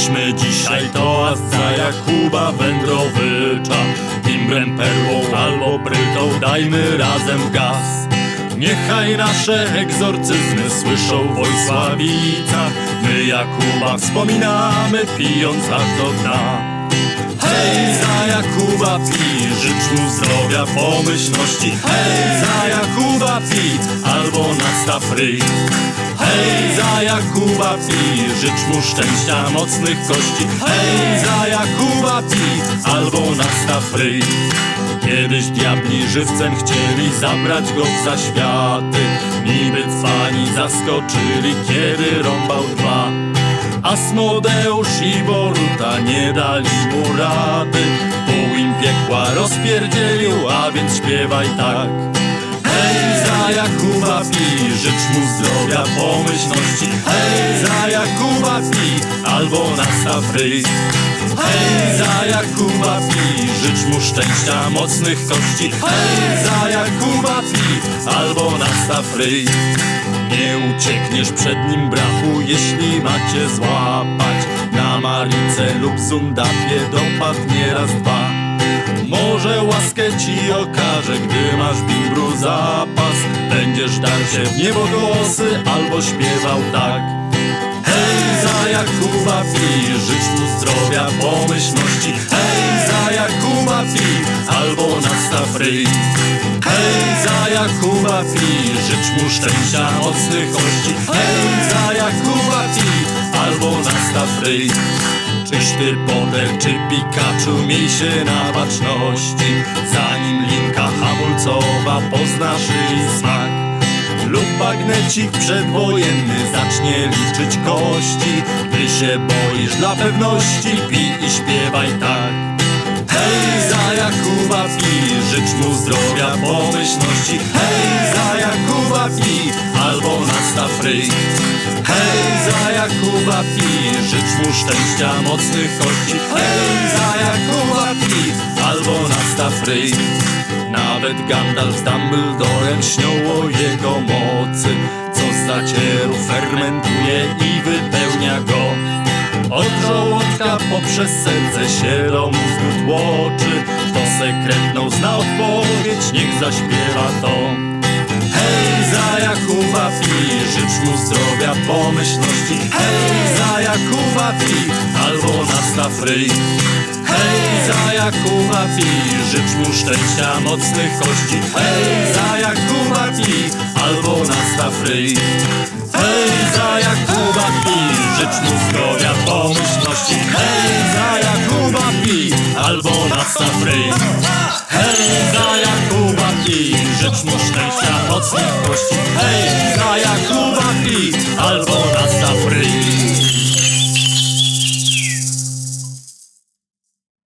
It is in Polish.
Śpiewaliśmy dzisiaj toast za Jakuba Wędrowycza. Timbrem, perłą albo prytą dajmy razem gaz. Niechaj nasze egzorcyzmy słyszą Wojsławica. My Jakuba wspominamy pijąc aż do dna Hej, za Jakuba pi, życz mu zdrowia, pomyślności. Hej, za Jakuba pi, albo nastaw ryj. Hej, za Jakuba pi, życz mu szczęścia, mocnych kości. Hej, za Jakuba pi, albo nastaw ryj. Kiedyś diabli żywcem chcieli zabrać go w zaświaty. Niby cwani zaskoczyli, kiedy rąbał dwa. Asmodeusz i Boruta nie dali mu rady. Pół im piekła rozpierdzielił, a więc śpiewaj tak. Hej, za Jakuba pi, życz mu zdrowia, pomyślności Hej, za Jakuba pi, albo nastaw ryj. Hej, za Jakuba pi, życz mu szczęścia, mocnych kości. Hej, za Jakuba pi, albo nastaw ryj. Nie uciekniesz przed nim brachu, jeśli macie złapać Lub Zundapie dopadnie raz dwa. Może łaskę ci okaże, gdy masz bimbru zapas. Będziesz dar się w niebogłosy albo śpiewał tak. Hej, za Jakuba pi, życz mu zdrowia, pomyślności. Hej, za Jakuba pi, albo nastaw ryj Hej, za Jakuba pi, życz mu szczęścia, mocnych kości. Hej, za Jakuba pi, albo nastaw ryj Czyś ty czy Pikachu, miej się na baczności. Zanim linka hamulcowa poznasz jej smak. Lub bagnecik przedwojenny zacznie liczyć kości. Ty się boisz dla pewności, pij i śpiewaj tak. Hej, za Jakuba pi, życz mu zdrowia, pomyślności. Hej, za Jakuba pi, albo nastaw ryj za Jakuba pi, życz mu szczęścia, mocnych kości. Hej, za Jakuba pi, albo nastaw ryj. Nawet Gandalf z Dumbledorem śnią o jego mocy. Co z zacieru fermentuje i wypełnia go. Od żołądka poprzez serce do mózgu tłoczy Kto sekretną zna odpowiedź, niech zaśpiewa to Hej, za Jakuba pi, życz mu zdrowia, pomyślności. Hej, za Jakuba pi, albo nastaw ryj Hej, za Jakuba pi, życz mu szczęścia, mocnych kości. Hej, za Jakuba pi, albo nastaw ryj Hej, za Jakuba pi, życz mu zdrowia, pomyślności. Hej, za Jakuba pi, albo nastaw ryj życz mu szczęścia, mocnych Hej, za Jakuba pi, albo